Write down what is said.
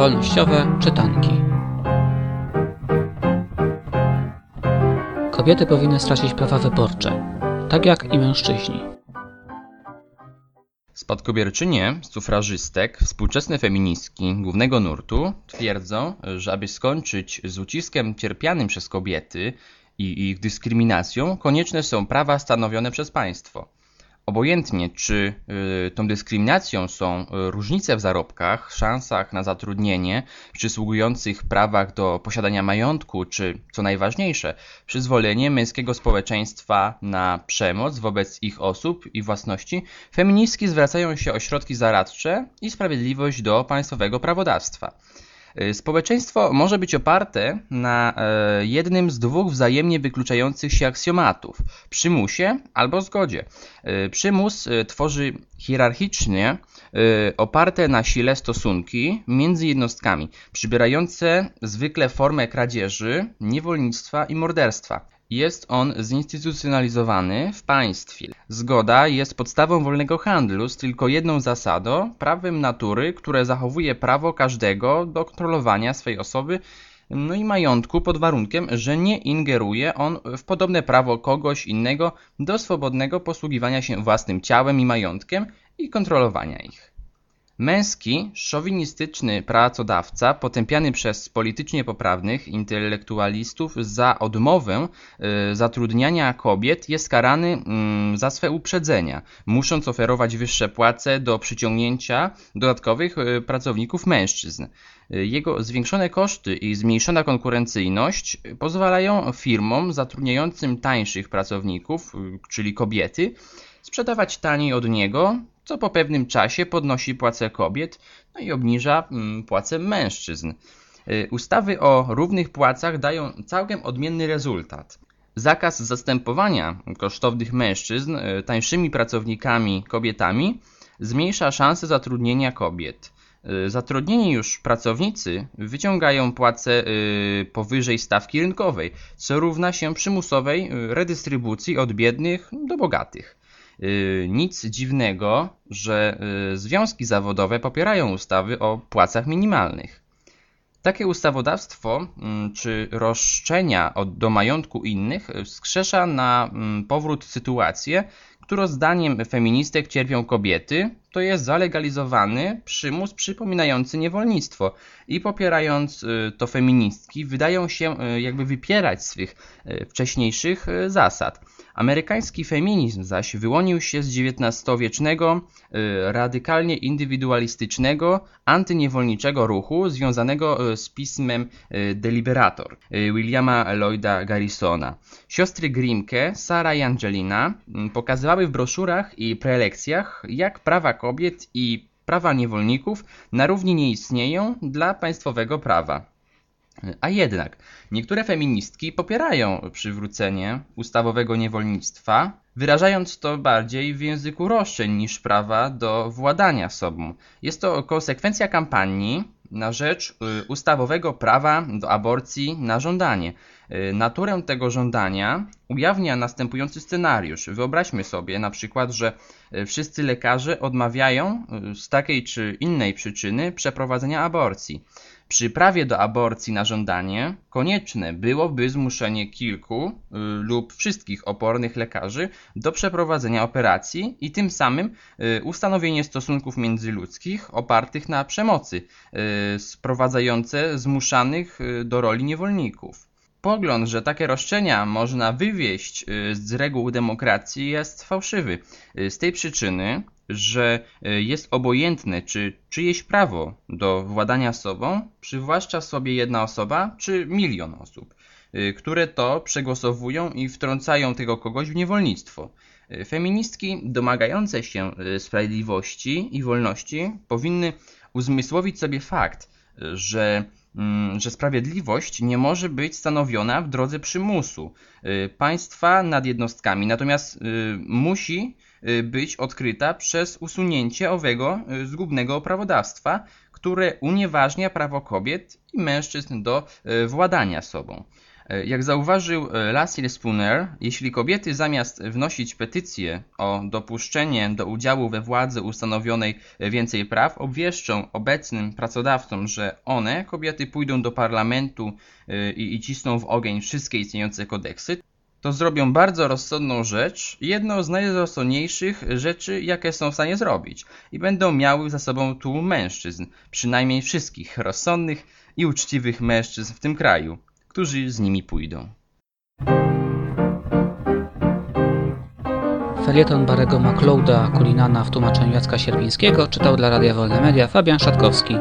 Wolnościowe czytanki. Kobiety powinny stracić prawa wyborcze, tak jak i mężczyźni. Spadkobierczynie sufrażystek, współczesne feministki głównego nurtu twierdzą, że aby skończyć z uciskiem cierpianym przez kobiety i ich dyskryminacją, konieczne są prawa stanowione przez państwo. Obojętnie, czy y, tą dyskryminacją są y, różnice w zarobkach, szansach na zatrudnienie, przysługujących prawach do posiadania majątku, czy co najważniejsze, przyzwolenie męskiego społeczeństwa na przemoc wobec ich osób i własności, feministki zwracają się o środki zaradcze i sprawiedliwość do państwowego prawodawstwa. Y, społeczeństwo może być oparte na e, jednym z dwóch wzajemnie wykluczających się aksjomatów przymusie albo zgodzie. Y, przymus y, tworzy hierarchicznie oparte na sile stosunki między jednostkami, przybierające zwykle formę kradzieży, niewolnictwa i morderstwa. Jest on zinstytucjonalizowany w państwie. Zgoda jest podstawą wolnego handlu z tylko jedną zasadą, prawem natury, które zachowuje prawo każdego do kontrolowania swej osoby no i majątku pod warunkiem, że nie ingeruje on w podobne prawo kogoś innego do swobodnego posługiwania się własnym ciałem i majątkiem i kontrolowania ich. Męski, szowinistyczny pracodawca, potępiany przez politycznie poprawnych intelektualistów za odmowę y, zatrudniania kobiet, jest karany y, za swe uprzedzenia, musząc oferować wyższe płace do przyciągnięcia dodatkowych y, pracowników mężczyzn. Jego zwiększone koszty i zmniejszona konkurencyjność pozwalają firmom zatrudniającym tańszych pracowników, czyli kobiety, sprzedawać taniej od niego, co po pewnym czasie podnosi płace kobiet no i obniża mm, płace mężczyzn. Y, ustawy o równych płacach dają całkiem odmienny rezultat. Zakaz zastępowania kosztownych mężczyzn y, tańszymi pracownikami kobietami zmniejsza szanse zatrudnienia kobiet. Y, zatrudnieni już pracownicy wyciągają płace powyżej stawki rynkowej, co równa się przymusowej redystrybucji od biednych do bogatych. Y, nic dziwnego, że y, związki zawodowe popierają ustawy o płacach minimalnych. Takie ustawodawstwo mm, czy roszczenia do majątku innych wskrzesza na mm, powrót sytuację, którą zdaniem feministek cierpią kobiety, to jest zalegalizowany przymus przypominający niewolnictwo i popierając y, to feministki wydają się jakby wypierać swych wcześniejszych zasad. Amerykański feminizm zaś wyłonił się z XIX-wiecznego, y, radykalnie indywidualistycznego, antyniewolniczego ruchu związanego y, z pismem y, Deliberator Williama Lloyda Garrisona. Siostry Grimke, Sara i Angelina mm, w broszurach i prelekcjach, jak prawa kobiet i prawa niewolników na równi nie istnieją dla państwowego prawa. A jednak niektóre feministki popierają przywrócenie ustawowego niewolnictwa, wyrażając to bardziej w języku roszczeń niż prawa do władania sobą. Jest to konsekwencja kampanii na rzecz y, ustawowego prawa do aborcji na żądanie. Y, naturę tego żądania ujawnia następujący scenariusz. Wyobraźmy sobie na przykład, że y, wszyscy lekarze odmawiają z takiej czy innej przyczyny przeprowadzenia aborcji. Przy prawie do aborcji na żądanie konieczne byłoby zmuszenie kilku y, lub wszystkich opornych lekarzy do przeprowadzenia operacji i tym samym y, ustanowienie stosunków międzyludzkich opartych na przemocy, y, sprowadzające zmuszanych do roli niewolników. Pogląd, że takie roszczenia można wywieść z reguł demokracji jest fałszywy. Z tej przyczyny że e, jest obojętne, czy czyjeś prawo do władania sobą przywłaszcza sobie jedna osoba, czy milion osób, e, które to przegłosowują i wtrącają tego kogoś w niewolnictwo. E, feministki domagające się sprawiedliwości i wolności powinny uzmysłowić sobie fakt, że że sprawiedliwość nie może być stanowiona w drodze przymusu państwa nad jednostkami, natomiast musi Y, być odkryta przez usunięcie owego y, zgubnego prawodawstwa, które unieważnia prawo kobiet i mężczyzn do y, władania sobą. E, Jak zauważył e, Lassie Spooner, jeśli kobiety zamiast wnosić petycję o dopuszczenie do udziału we władzy ustanowionej e, więcej praw, obwieszczą obecnym pracodawcom, że one, kobiety, pójdą do parlamentu i, i cisną w ogień wszystkie istniejące kodeksy, to zrobią bardzo rozsądną rzecz, jedną z najrozsądniejszych rzeczy, jakie są w stanie zrobić. I będą miały za sobą tłum mężczyzn, przynajmniej wszystkich rozsądnych i uczciwych mężczyzn w tym kraju, którzy z nimi pójdą. Felieton Barego MacLeoda Kulinana w tłumaczeniu Jacka Sierpińskiego czytał dla Radia Wolne Media Fabian Szatkowski.